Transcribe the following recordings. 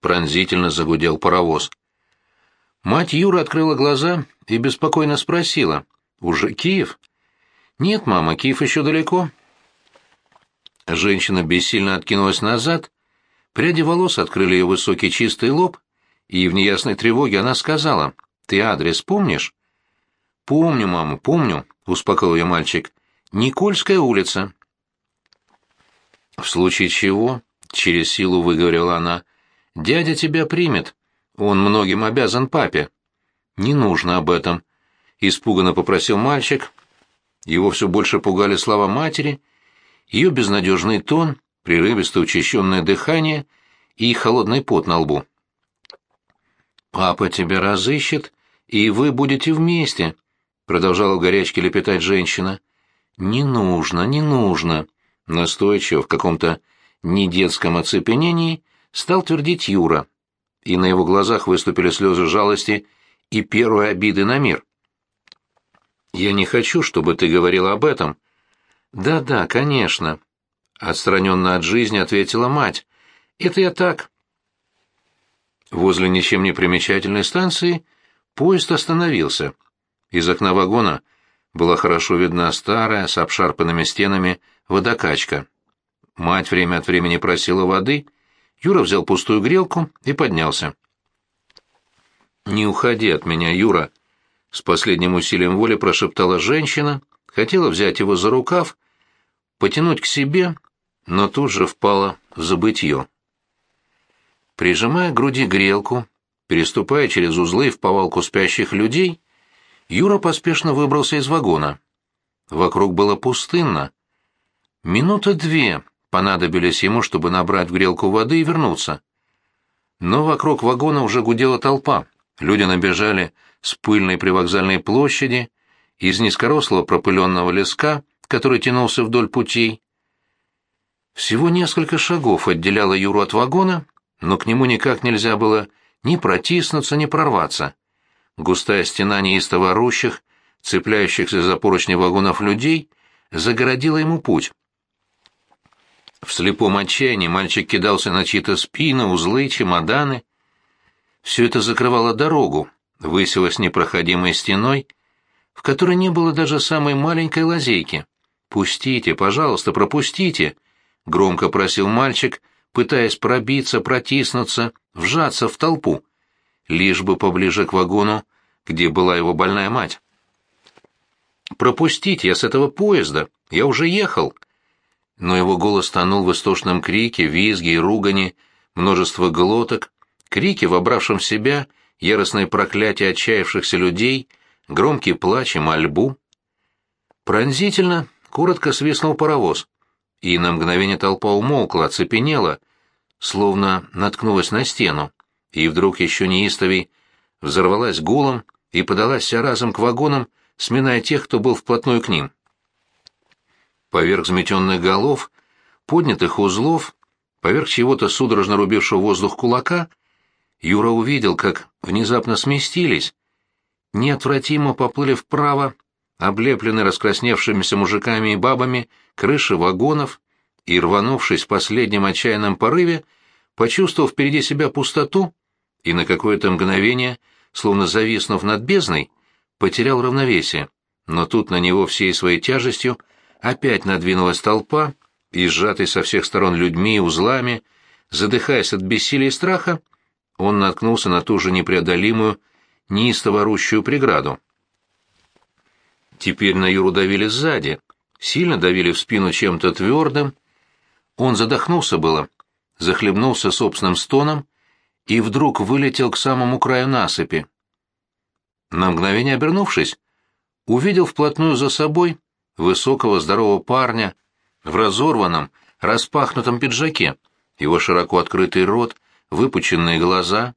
пронзительно загудел паровоз. Мать Юра открыла глаза и беспокойно спросила. «Уже Киев?» «Нет, мама, Киев еще далеко». Женщина бессильно откинулась назад, пряди волос открыли ее высокий чистый лоб, и в неясной тревоге она сказала, «Ты адрес помнишь?» «Помню, мама, помню», — успокоил ее мальчик. «Никольская улица». «В случае чего?» — через силу выговорила она. «Дядя тебя примет. Он многим обязан папе». «Не нужно об этом», — испуганно попросил мальчик. Его все больше пугали слова матери, ее безнадежный тон, прерывистое учащенное дыхание и холодный пот на лбу. «Папа тебя разыщет, и вы будете вместе», — продолжала в горячке лепетать женщина. «Не нужно, не нужно», — настойчиво в каком-то недетском оцепенении стал твердить Юра, и на его глазах выступили слезы жалости и первой обиды на мир. «Я не хочу, чтобы ты говорила об этом». «Да-да, конечно», — отстраненно от жизни ответила мать. «Это я так». Возле ничем не примечательной станции поезд остановился. Из окна вагона была хорошо видна старая, с обшарпанными стенами, водокачка. Мать время от времени просила воды, Юра взял пустую грелку и поднялся. «Не уходи от меня, Юра», — с последним усилием воли прошептала женщина, хотела взять его за рукав, потянуть к себе, но тут же впала в забытье. Прижимая к груди грелку, переступая через узлы в повалку спящих людей, Юра поспешно выбрался из вагона. Вокруг было пустынно. Минута две понадобились ему, чтобы набрать в грелку воды и вернуться. Но вокруг вагона уже гудела толпа. Люди набежали с пыльной привокзальной площади, из низкорослого пропыленного леска, который тянулся вдоль путей. Всего несколько шагов отделяло Юру от вагона, но к нему никак нельзя было ни протиснуться, ни прорваться. Густая стена неистово орущих, цепляющихся за поручни вагонов людей, загородила ему путь. В слепом отчаянии мальчик кидался на чьи-то спины, узлы, чемоданы. Все это закрывало дорогу, высилось непроходимой стеной, в которой не было даже самой маленькой лазейки. «Пустите, пожалуйста, пропустите!» — громко просил мальчик, пытаясь пробиться, протиснуться, вжаться в толпу, лишь бы поближе к вагону, где была его больная мать. «Пропустите, я с этого поезда, я уже ехал!» Но его голос тонул в истошном крике, визге и ругани, множество глоток, крики, вобравшим в себя яростное проклятие отчаявшихся людей, громкий плач и мольбу. Пронзительно, коротко свистнул паровоз, и на мгновение толпа умолкла, оцепенела, словно наткнулась на стену, и вдруг еще неистовей взорвалась гулом и подалась вся разом к вагонам, сминая тех, кто был вплотную к ним. Поверх взметенных голов, поднятых узлов, поверх чего-то судорожно рубившего воздух кулака, Юра увидел, как внезапно сместились, неотвратимо поплыли вправо, облепленные раскрасневшимися мужиками и бабами, крыши вагонов, и, рванувшись в последнем отчаянном порыве, почувствовал впереди себя пустоту и на какое-то мгновение, словно зависнув над бездной, потерял равновесие, но тут на него всей своей тяжестью опять надвинулась толпа, и сжатый со всех сторон людьми и узлами, задыхаясь от бессилия и страха, он наткнулся на ту же непреодолимую, неистово орущую преграду. Теперь на Юру давили сзади, сильно давили в спину чем-то твердым. Он задохнулся было, захлебнулся собственным стоном и вдруг вылетел к самому краю насыпи. На мгновение обернувшись, увидел вплотную за собой высокого здорового парня в разорванном, распахнутом пиджаке, его широко открытый рот, выпученные глаза.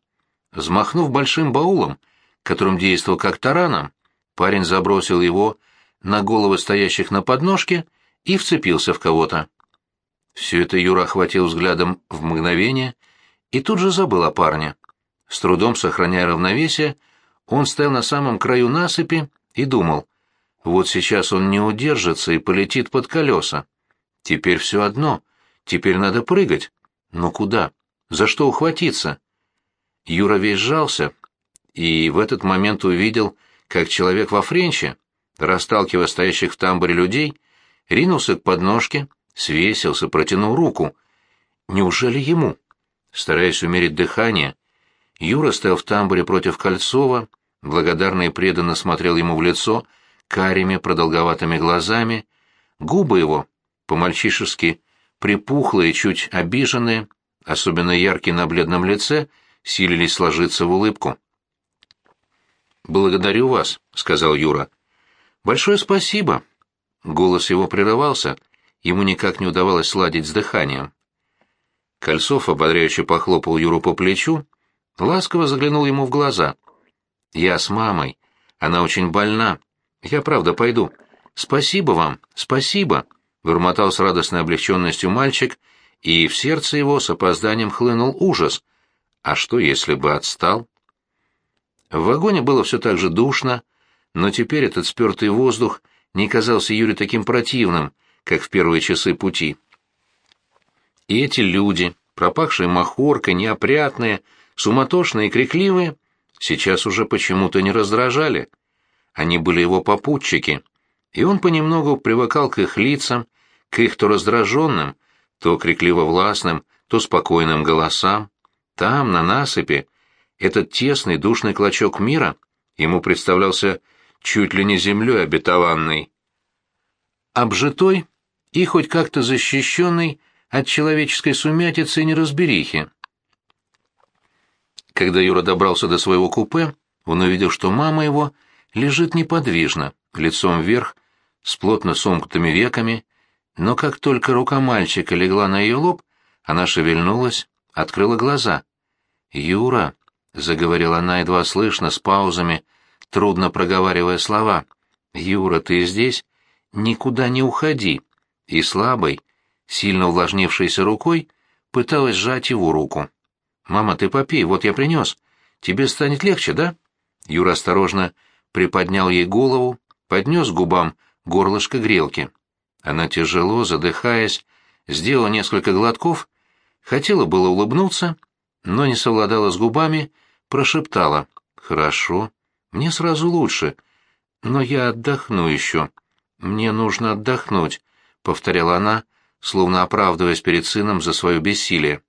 Взмахнув большим баулом, которым действовал как тараном, парень забросил его на головы стоящих на подножке и вцепился в кого-то. Все это Юра охватил взглядом в мгновение и тут же забыл о парне. С трудом сохраняя равновесие, он стоял на самом краю насыпи и думал, вот сейчас он не удержится и полетит под колеса. Теперь все одно. Теперь надо прыгать. Но куда? За что ухватиться? Юра весь сжался, и в этот момент увидел, как человек во френче, расталкивая стоящих в тамбуре людей, ринулся к подножке, свесился, протянул руку. Неужели ему? Стараясь умерить дыхание, Юра стоял в тамбуре против Кольцова, благодарно и преданно смотрел ему в лицо карими продолговатыми глазами, губы его, по-мальчишески, припухлые, чуть обиженные, особенно яркие на бледном лице, силились сложиться в улыбку. «Благодарю вас», — сказал Юра. «Большое спасибо». Голос его прерывался, ему никак не удавалось сладить с дыханием. Кольцов ободряюще похлопал Юру по плечу, ласково заглянул ему в глаза. «Я с мамой. Она очень больна. Я правда пойду. Спасибо вам, спасибо», — бормотал с радостной облегченностью мальчик, и в сердце его с опозданием хлынул ужас. А что, если бы отстал? В вагоне было все так же душно, но теперь этот спертый воздух не казался Юре таким противным, как в первые часы пути. И эти люди, пропахшие махоркой, неопрятные, суматошные и крикливые, сейчас уже почему-то не раздражали. Они были его попутчики, и он понемногу привыкал к их лицам, к их то раздраженным, то крикливо-властным, то спокойным голосам. Там, на насыпи, этот тесный душный клочок мира ему представлялся чуть ли не землей обетованной. Обжитой и хоть как-то защищенный от человеческой сумятицы и неразберихи. Когда Юра добрался до своего купе, он увидел, что мама его лежит неподвижно, лицом вверх, с плотно сомкнутыми веками, но как только рука мальчика легла на ее лоб, она шевельнулась, открыла глаза. «Юра», — заговорила она едва слышно, с паузами, трудно проговаривая слова, — «Юра, ты здесь? Никуда не уходи». И слабой, сильно увлажнившейся рукой, пыталась сжать его руку. «Мама, ты попей, вот я принес. Тебе станет легче, да?» Юра осторожно приподнял ей голову, поднес губам горлышко грелки. Она тяжело, задыхаясь, сделала несколько глотков, хотела было улыбнуться, но не совладала с губами, прошептала. «Хорошо, мне сразу лучше, но я отдохну еще. Мне нужно отдохнуть», — повторяла она, словно оправдываясь перед сыном за свое бессилие.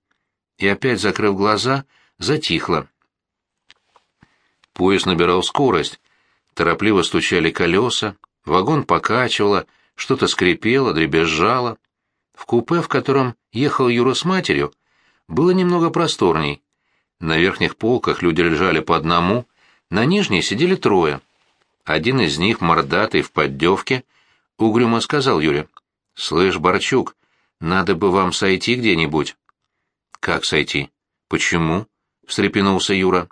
И опять, закрыв глаза, затихла. Поезд набирал скорость. Торопливо стучали колеса, вагон покачивало, что-то скрипело, дребезжало. В купе, в котором ехал Юра с матерью, было немного просторней. На верхних полках люди лежали по одному, на нижней сидели трое. Один из них, мордатый, в поддевке, угрюмо сказал Юре. «Слышь, Борчук, надо бы вам сойти где-нибудь». «Как сойти? Почему?» — встрепенулся Юра.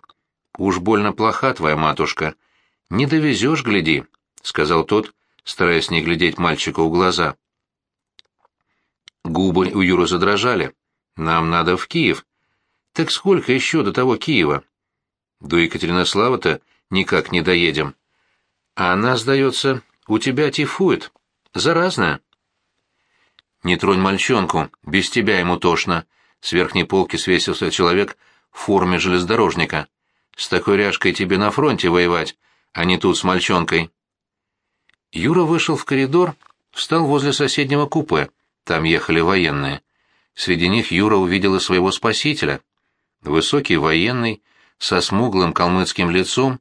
«Уж больно плоха твоя матушка. Не довезешь, гляди», — сказал тот, стараясь не глядеть мальчику в глаза. Губы у Юры задрожали. «Нам надо в Киев». «Так сколько еще до того Киева?» «До Екатеринослава-то никак не доедем». «А она, сдается, у тебя тифует. Заразная». «Не тронь мальчонку, без тебя ему тошно». С верхней полки свесился человек в форме железнодорожника. «С такой ряжкой тебе на фронте воевать, а не тут с мальчонкой». Юра вышел в коридор, встал возле соседнего купе. Там ехали военные. Среди них Юра увидел и своего спасителя. Высокий военный, со смуглым калмыцким лицом,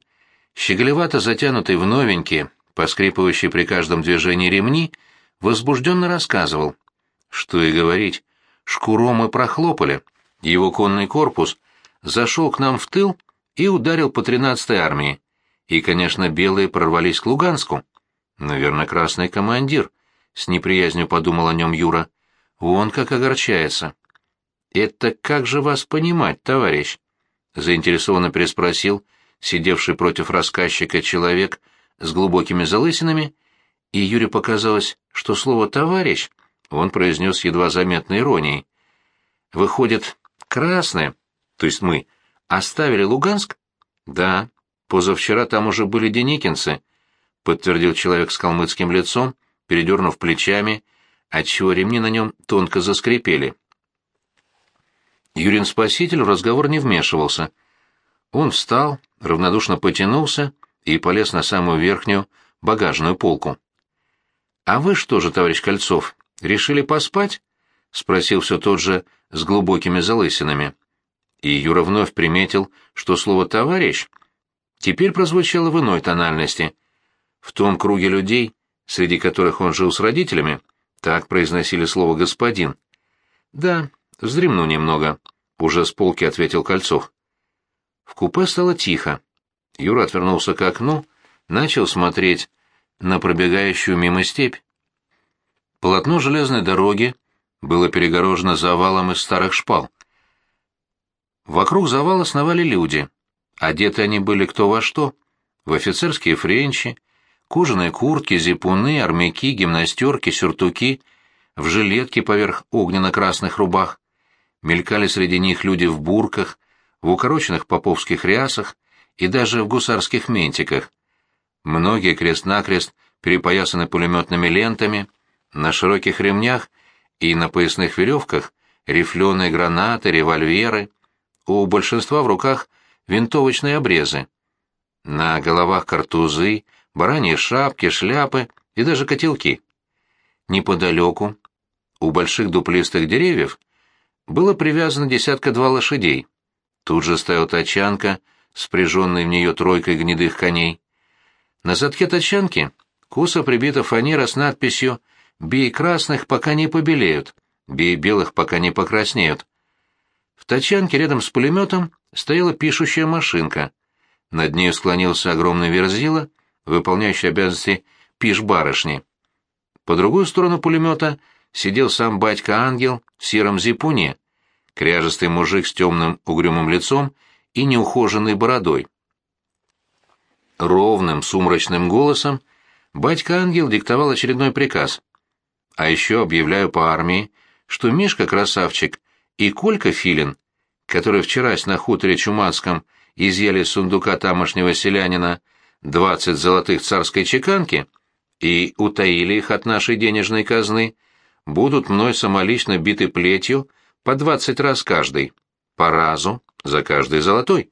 щеголевато затянутый в новенькие, поскрипывающие при каждом движении ремни, возбужденно рассказывал. Что и говорить, шкуру мы прохлопали. Его конный корпус зашел к нам в тыл и ударил по 13-й армии. И, конечно, белые прорвались к Луганску. Наверное, красный командир, с неприязнью подумал о нем Юра. Вон как огорчается. Это как же вас понимать, товарищ? заинтересованно переспросил сидевший против рассказчика человек с глубокими залысинами, и Юре показалось, что слово «товарищ» он произнес едва заметной иронией. «Выходит, красные, то есть мы, оставили Луганск?» «Да, позавчера там уже были деникинцы, — подтвердил человек с калмыцким лицом, передернув плечами, отчего ремни на нем тонко заскрипели. Юрин Спаситель в разговор не вмешивался. Он встал, равнодушно потянулся и полез на самую верхнюю багажную полку. «А вы что же, товарищ Кольцов, решили поспать?» — спросил все тот же с глубокими залысинами. И Юра вновь приметил, что слово «товарищ» теперь прозвучало в иной тональности. В том круге людей, среди которых он жил с родителями, так произносили слово «господин». «Да, вздремну немного», — уже с полки ответил Кольцов. В купе стало тихо. Юра отвернулся к окну, начал смотреть на пробегающую мимо степь. Полотно железной дороги было перегорожено завалом из старых шпал. Вокруг завала сновали люди. Одеты они были кто во что. В офицерские френчи, кожаные куртки, зипуны, армяки, гимнастерки, сюртуки, в жилетке поверх огненно-красных рубах. Мелькали среди них люди в бурках, в укороченных поповских рясах и даже в гусарских ментиках. Многие крест-накрест перепоясаны пулеметными лентами, на широких ремнях и на поясных веревках рифленые гранаты, револьверы, у большинства в руках винтовочные обрезы. На головах картузы, бараньи шапки, шляпы и даже котелки. Неподалеку, у больших дуплистых деревьев, было привязано десятка-два лошадей. Тут же стояла тачанка, спряженная в нее тройкой гнедых коней. На задке тачанки косо прибита фанера с надписью «Бей красных, пока не побелеют, бей белых, пока не покраснеют». В тачанке рядом с пулеметом стояла пишущая машинка. Над нею склонился огромный верзила, выполняющий обязанности пиш-барышни. По другую сторону пулемета сидел сам батька-ангел в сером зипуне, кряжестый мужик с темным угрюмым лицом и неухоженной бородой. Ровным, сумрачным голосом батька-ангел диктовал очередной приказ. А еще объявляю по армии, что Мишка красавчик и Колька Филин, которые вчерась на хуторе Чумацком изъяли из сундука тамошнего селянина двадцать золотых царской чеканки и утаили их от нашей денежной казны, будут мной самолично биты плетью по двадцать раз каждый, по разу за каждый золотой.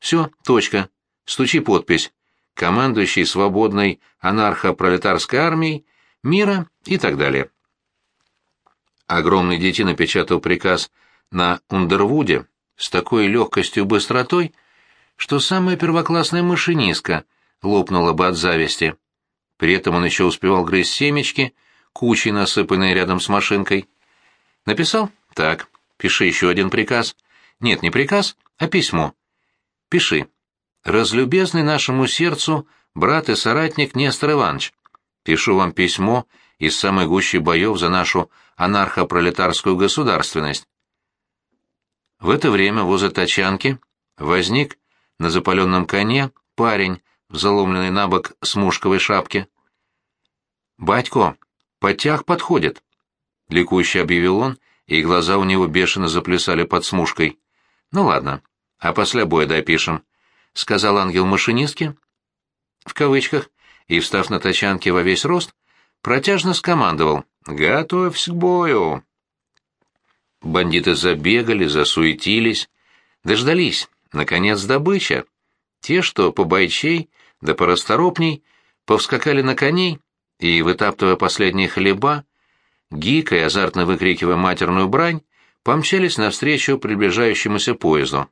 Все, точка. Стучи подпись. Командующий свободной анархо-пролетарской армией, мира и так далее. Огромный дети напечатал приказ на Ундервуде с такой легкостью и быстротой, что самая первоклассная машинистка лопнула бы от зависти. При этом он еще успевал грызть семечки, кучей насыпанные рядом с машинкой. Написал? Так, пиши еще один приказ. Нет, не приказ, а письмо. Пиши. Разлюбезный нашему сердцу брат и соратник Нестор Иванович. Пишу вам письмо из самой гущи боев за нашу анархо-пролетарскую государственность. В это время возле тачанки возник на запаленном коне парень в заломленной на бок смушковой шапке. «Батько, подтяг подходит», — ликующе объявил он, и глаза у него бешено заплясали под смушкой. «Ну ладно, а после боя допишем», — сказал ангел машинистке, в кавычках, и, встав на тачанке во весь рост, протяжно скомандовал «Готовься к бою!». Бандиты забегали, засуетились, дождались, наконец, добыча. Те, что побойчей, да порасторопней, повскакали на коней и, вытаптывая последние хлеба, гикая, азартно выкрикивая матерную брань, помчались навстречу приближающемуся поезду.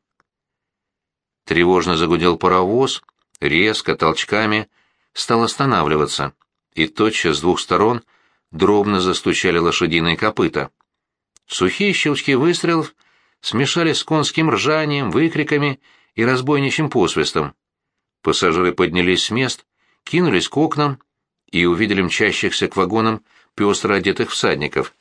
Тревожно загудел паровоз, резко, толчками, стал останавливаться, и тотчас с двух сторон дробно застучали лошадиные копыта. Сухие щелчки выстрелов смешались с конским ржанием, выкриками и разбойничьим посвистом. Пассажиры поднялись с мест, кинулись к окнам и увидели мчащихся к вагонам пестро одетых всадников.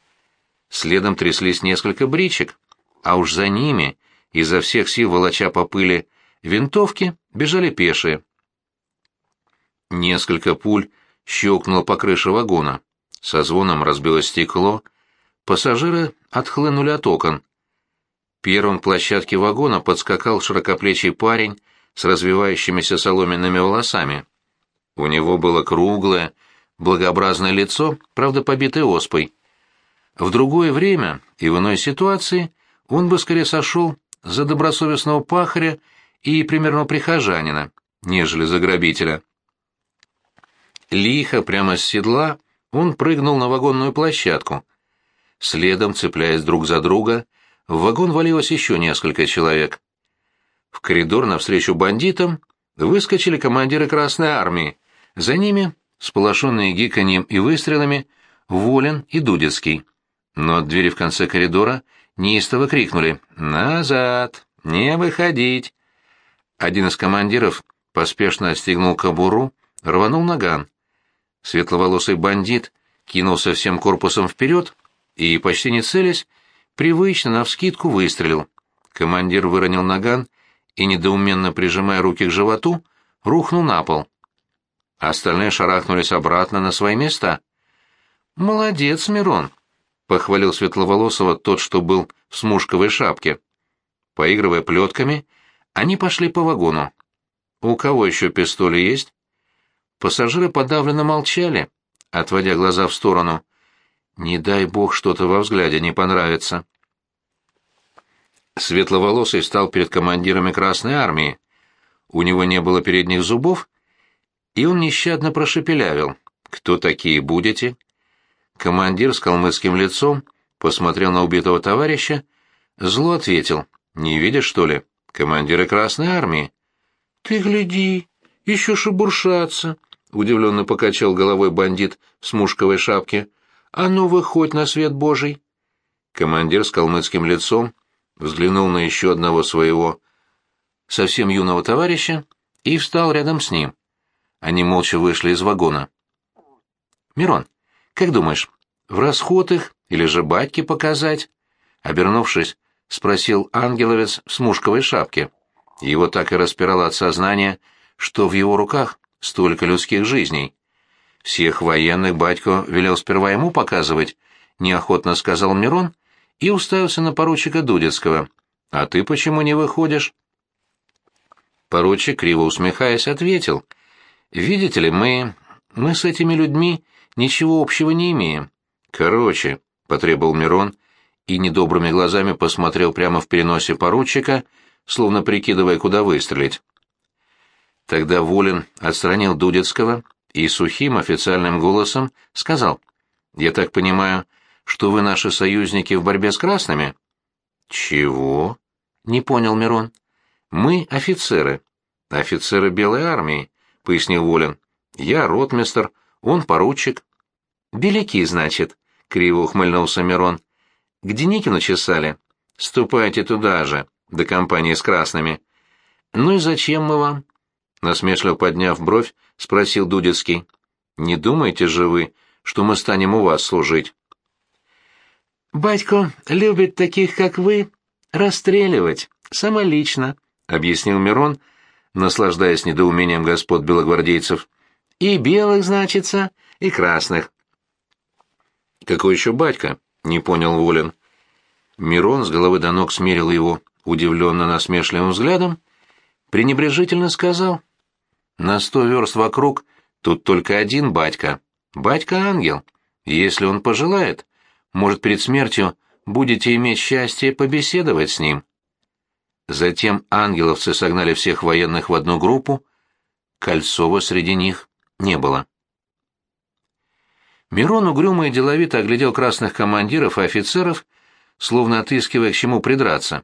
Следом тряслись несколько бричек, а уж за ними, изо всех сил волоча по пыли винтовки, бежали пешие. Несколько пуль щелкнуло по крыше вагона. Со звоном разбилось стекло, Пассажиры отхлынули от окон. Первым к площадке вагона подскакал широкоплечий парень с развивающимися соломенными волосами. У него было круглое, благообразное лицо, правда побитое оспой. В другое время и в иной ситуации он бы скорее сошел за добросовестного пахаря и примерно прихожанина, нежели за грабителя. Лихо, прямо с седла, он прыгнул на вагонную площадку. Следом, цепляясь друг за друга, в вагон валилось еще несколько человек. В коридор навстречу бандитам выскочили командиры Красной Армии. За ними, сполошенные гиканьем и выстрелами, Волин и Дудецкий. Но от двери в конце коридора неистово крикнули «Назад! Не выходить!». Один из командиров поспешно отстегнул кобуру, рванул наган. Светловолосый бандит кинулся всем корпусом вперед и, почти не целясь, привычно навскидку выстрелил. Командир выронил наган и, недоуменно прижимая руки к животу, рухнул на пол. Остальные шарахнулись обратно на свои места. «Молодец, Мирон!» — похвалил Светловолосого тот, что был в смушковой шапке. Поигрывая плетками, они пошли по вагону. «У кого еще пистоли есть?» Пассажиры подавленно молчали, отводя глаза в сторону. «Не дай бог что-то во взгляде не понравится». Светловолосый стал перед командирами Красной Армии. У него не было передних зубов, и он нещадно прошепелявил. «Кто такие будете?» Командир с калмыцким лицом посмотрел на убитого товарища, зло ответил. «Не видишь, что ли? Командиры Красной Армии». «Ты гляди, еще шебуршатся», — удивленно покачал головой бандит в смушковой шапке. «А ну, выходь на свет Божий!» Командир с калмыцким лицом взглянул на еще одного своего совсем юного товарища и встал рядом с ним. Они молча вышли из вагона. «Мирон, как думаешь, в расход их или же батьке показать?» Обернувшись, спросил ангеловец в смушковой шапке. Его так и распирало от сознания, что в его руках столько людских жизней. Всех военных батько велел сперва ему показывать, неохотно сказал Мирон и уставился на поручика Дудецкого. «А ты почему не выходишь?» Поручик, криво усмехаясь, ответил. «Видите ли, мы... мы с этими людьми ничего общего не имеем. Короче, — потребовал Мирон и недобрыми глазами посмотрел прямо в переносе поручика, словно прикидывая, куда выстрелить. Тогда Волин отстранил Дудецкого и сухим официальным голосом сказал, «Я так понимаю, что вы наши союзники в борьбе с красными?» «Чего?» — не понял Мирон. «Мы офицеры. Офицеры Белой армии», — пояснил Волин. «Я ротмистр, он поручик». «Беляки, значит», — криво ухмыльнулся Мирон. «К Деникину чесали? Ступайте туда же, до компании с красными». «Ну и зачем мы вам?» Насмешливо подняв бровь, спросил Дудецкий. «Не думаете же вы, что мы станем у вас служить?» «Батько любит таких, как вы, расстреливать, самолично», — объяснил Мирон, наслаждаясь недоумением господ белогвардейцев. «И белых, значится, и красных». «Какой еще батька?» — не понял Волин. Мирон с головы до ног смерил его удивленно насмешливым взглядом, пренебрежительно сказал. «На сто верст вокруг тут только один батька. Батька-ангел. Если он пожелает, может, перед смертью будете иметь счастье побеседовать с ним. Затем ангеловцы согнали всех военных в одну группу. Кольцова среди них не было. Мирон угрюмо и деловито оглядел красных командиров и офицеров, словно отыскивая к чему придраться.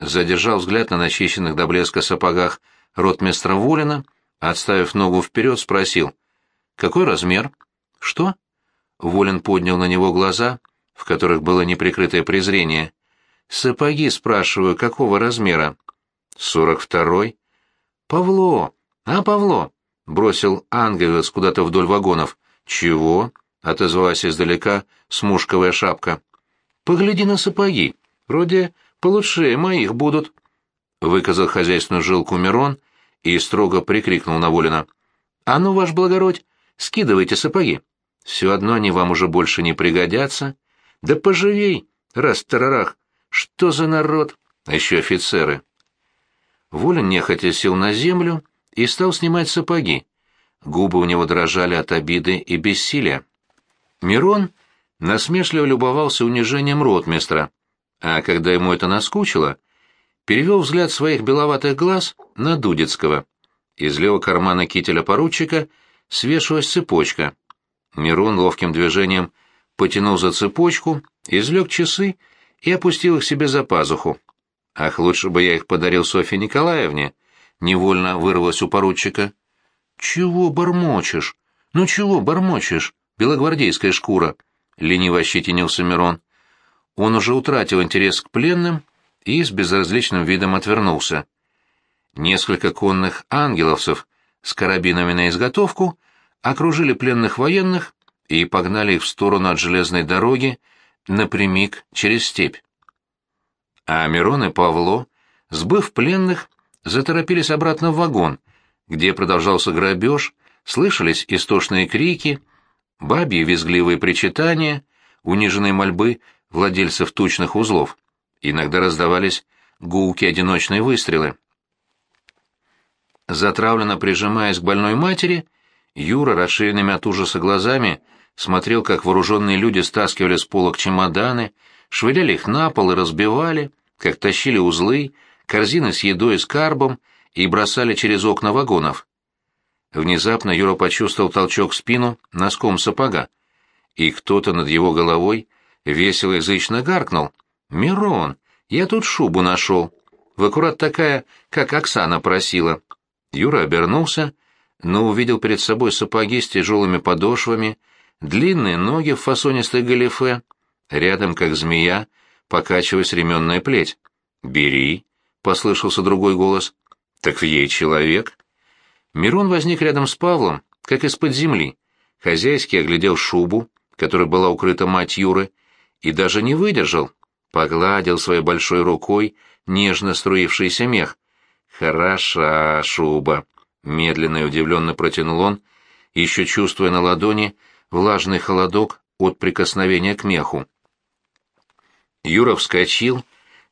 Задержал взгляд на начищенных до блеска сапогах ротмистра Волина, отставив ногу вперед, спросил. «Какой размер?» «Что?» Волин поднял на него глаза — в которых было неприкрытое презрение. «Сапоги, спрашиваю, какого размера?» «Сорок второй». «Павло! А, Павло!» — бросил ангелец куда-то вдоль вагонов. «Чего?» — отозвалась издалека смушковая шапка. «Погляди на сапоги. Вроде получше моих будут». Выказал хозяйственную жилку Мирон и строго прикрикнул на Волина. «А ну, ваш благородь, скидывайте сапоги. Все одно они вам уже больше не пригодятся». Да поживей, раз-тарарах, что за народ? А еще офицеры. Волин нехотя сел на землю и стал снимать сапоги. Губы у него дрожали от обиды и бессилия. Мирон насмешливо любовался унижением ротмистра, а когда ему это наскучило, перевел взгляд своих беловатых глаз на Дудецкого. Из левого кармана кителя поручика свешивалась цепочка. Мирон ловким движением потянул за цепочку, извлек часы и опустил их себе за пазуху. «Ах, лучше бы я их подарил Софье Николаевне!» — невольно вырвалось у поручика. «Чего бормочешь? Ну чего бормочешь, белогвардейская шкура?» — лениво ощетинился Мирон. Он уже утратил интерес к пленным и с безразличным видом отвернулся. Несколько конных ангеловцев с карабинами на изготовку окружили пленных военных и погнали их в сторону от железной дороги напрямик через степь. А Мирон и Павло, сбыв пленных, заторопились обратно в вагон, где продолжался грабеж, слышались истошные крики, бабьи визгливые причитания, униженные мольбы владельцев тучных узлов. Иногда раздавались гулки одиночные выстрелы. Затравленно прижимаясь к больной матери, Юра, расширенными от ужаса глазами, смотрел, как вооруженные люди стаскивали с полок чемоданы, швыряли их на пол и разбивали, как тащили узлы, корзины с едой и с карбом и бросали через окна вагонов. Внезапно Юра почувствовал толчок в спину носком сапога, и кто-то над его головой весело язычно гаркнул. «Мирон, я тут шубу нашел. В аккурат такая, как Оксана просила». Юра обернулся, но увидел перед собой сапоги с тяжелыми подошвами, длинные ноги в фасонистой галифе, рядом, как змея, покачиваясь ременная плеть. «Бери», — послышался другой голос. «Так в ей человек». Мирон возник рядом с Павлом, как из-под земли. Хозяйский оглядел шубу, которой была укрыта мать Юры, и даже не выдержал. Погладил своей большой рукой нежно струившийся мех. «Хороша шуба», — медленно и удивленно протянул он, еще чувствуя на ладони влажный холодок от прикосновения к меху. Юра вскочил,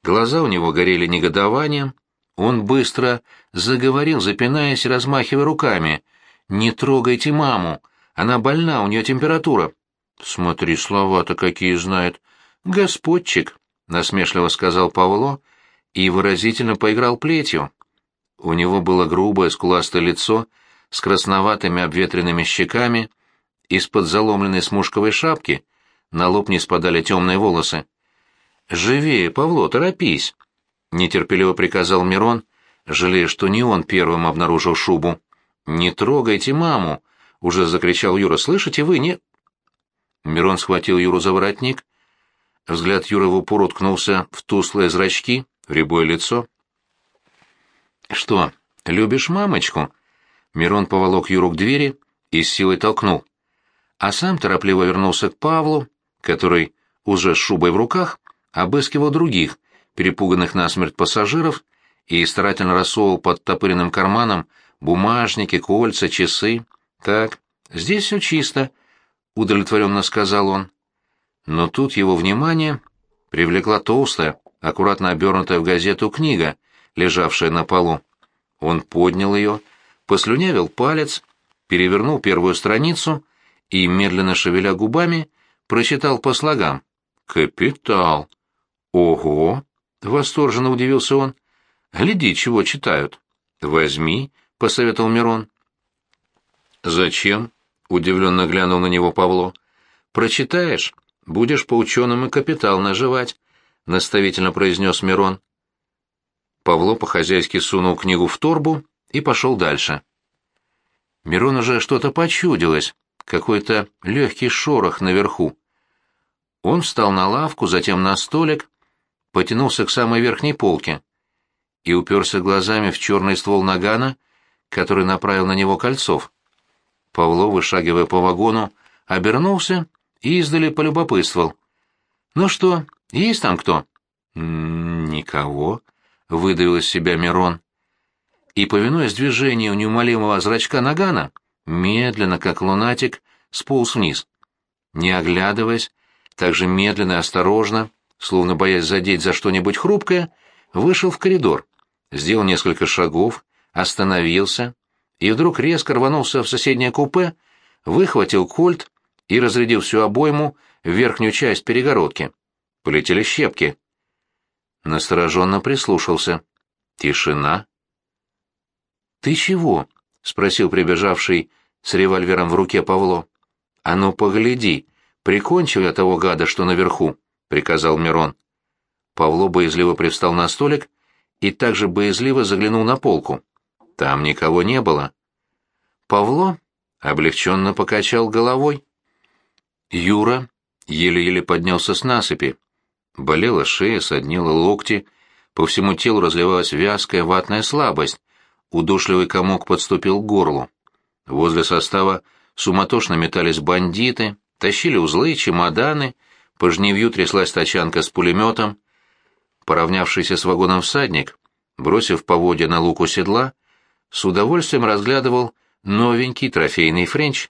глаза у него горели негодованием, он быстро заговорил, запинаясь размахивая руками. «Не трогайте маму! Она больна, у нее температура!» «Смотри, слова-то какие знает!» «Господчик!» — насмешливо сказал Павло и выразительно поиграл плетью. У него было грубое скуластое лицо с красноватыми обветренными щеками, из-под заломленной смушковой шапки на лоб не спадали темные волосы. «Живее, Павло, торопись!» — нетерпеливо приказал Мирон, жалея, что не он первым обнаружил шубу. «Не трогайте маму!» — уже закричал Юра. «Слышите вы, не...» Мирон схватил Юру за воротник. Взгляд Юры в упор уткнулся в туслые зрачки, в рябое лицо. «Что, любишь мамочку?» Мирон поволок Юру к двери и с силой толкнул. А сам торопливо вернулся к Павлу, который, уже с шубой в руках, обыскивал других, перепуганных насмерть пассажиров, и старательно рассовывал под топыренным карманом бумажники, кольца, часы. «Так, здесь все чисто», — удовлетворенно сказал он. Но тут его внимание привлекла толстая, аккуратно обернутая в газету книга, лежавшая на полу. Он поднял ее, послюнявил палец, перевернул первую страницу и, медленно шевеля губами, прочитал по слогам. «Капитал!» «Ого!» — восторженно удивился он. «Гляди, чего читают». «Возьми», — посоветовал Мирон. «Зачем?» — удивленно глянул на него Павло. «Прочитаешь, будешь по ученым и капитал наживать», — наставительно произнес Мирон. Павло по-хозяйски сунул книгу в торбу и пошел дальше. Мирон уже что-то почудилось, какой-то легкий шорох наверху. Он встал на лавку, затем на столик, потянулся к самой верхней полке и уперся глазами в черный ствол нагана, который направил на него Кольцов. Павло, вышагивая по вагону, обернулся и издали полюбопытствовал. «Ну что, есть там кто?» «Никого», — выдавил из себя Мирон. И, повинуясь движению неумолимого зрачка нагана, медленно, как лунатик, сполз вниз. Не оглядываясь, так же медленно и осторожно, словно боясь задеть за что-нибудь хрупкое, вышел в коридор, сделал несколько шагов, остановился и вдруг резко рванулся в соседнее купе, выхватил кольт и разрядил всю обойму в верхнюю часть перегородки. Полетели щепки. настороженно прислушался. Тишина. «Ты чего?» — спросил прибежавший с револьвером в руке Павло. «А ну, погляди, прикончил я того гада, что наверху», — приказал Мирон. Павло боязливо привстал на столик и также боязливо заглянул на полку. Там никого не было. Павло облегченно покачал головой. Юра еле-еле поднялся с насыпи. Болела шея, соднила локти, по всему телу разливалась вязкая ватная слабость, удушливый комок подступил к горлу. Возле состава суматошно метались бандиты, тащили узлы, чемоданы, по жневью тряслась тачанка с пулеметом. Поравнявшийся с вагоном всадник, бросив поводья на луку седла, с удовольствием разглядывал новенький трофейный френч.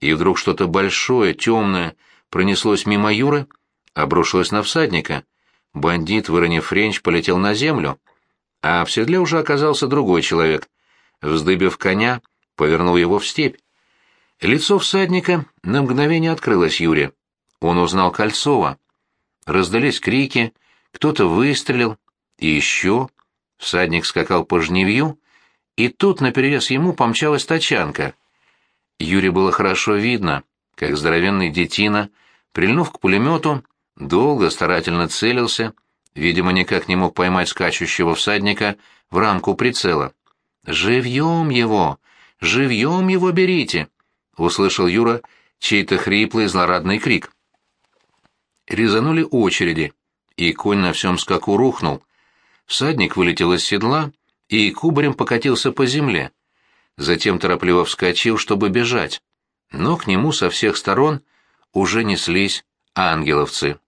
И вдруг что-то большое, темное, пронеслось мимо Юры, обрушилось на всадника. Бандит, выронив френч, полетел на землю, а в седле уже оказался другой человек. Вздыбив коня, повернул его в степь. Лицо всадника на мгновение открылось Юре. Он узнал Кольцова. Раздались крики, кто-то выстрелил, и еще. Всадник скакал по жневью, и тут наперевес ему помчалась тачанка. Юре было хорошо видно, как здоровенный детина, прильнув к пулемету, долго старательно целился, видимо, никак не мог поймать скачущего всадника в рамку прицела. «Живьем его! Живьем его берите!» — услышал Юра чей-то хриплый злорадный крик. Резанули очереди, и конь на всем скаку рухнул. Всадник вылетел из седла и кубарем покатился по земле. Затем торопливо вскочил, чтобы бежать. Но к нему со всех сторон уже неслись ангеловцы.